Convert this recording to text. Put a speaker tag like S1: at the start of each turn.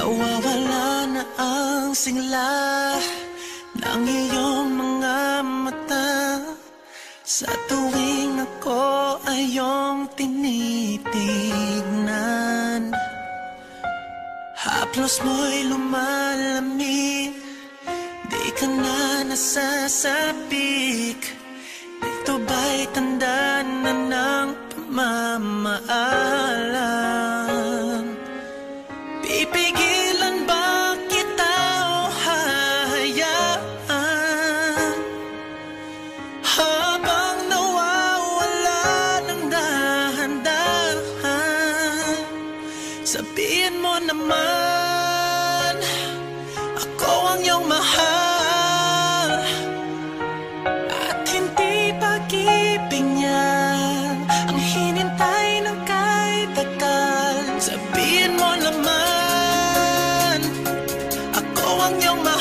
S1: Nawala na ang singla ng iyong mga mata. Sa tuwing ako ay iyong tinitignan Haplos mo'y lumalamig Di ka na nasasabik Ito ba'y tanda na ng pamamahal naman. Ako ang iyong mahal. At hindi pag-ibig niya Ang hinintay ng kahit tagal Sabihin mo naman Ako ang iyong mahal.